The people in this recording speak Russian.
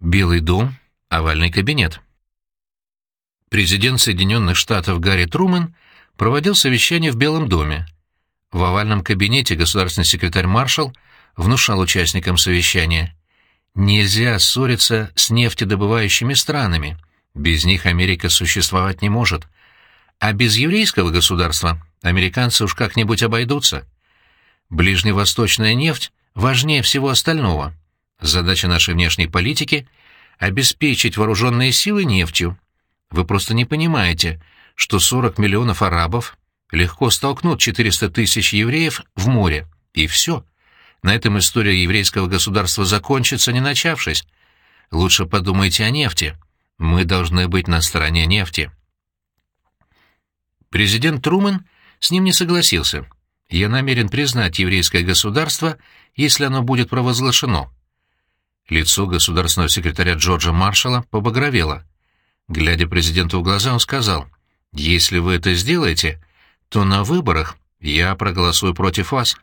Белый дом, овальный кабинет. Президент Соединенных Штатов Гарри Трумэн проводил совещание в Белом доме. В овальном кабинете государственный секретарь Маршалл внушал участникам совещания. Нельзя ссориться с нефтедобывающими странами. Без них Америка существовать не может. А без еврейского государства американцы уж как-нибудь обойдутся. Ближневосточная нефть важнее всего остального. Задача нашей внешней политики — обеспечить вооруженные силы нефтью. Вы просто не понимаете, что 40 миллионов арабов легко столкнут 400 тысяч евреев в море. И все. На этом история еврейского государства закончится, не начавшись. Лучше подумайте о нефти. Мы должны быть на стороне нефти. Президент Трумэн с ним не согласился. Я намерен признать еврейское государство, если оно будет провозглашено. Лицо государственного секретаря Джорджа Маршалла побагровело. Глядя президенту в глаза, он сказал, «Если вы это сделаете, то на выборах я проголосую против вас».